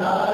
نارا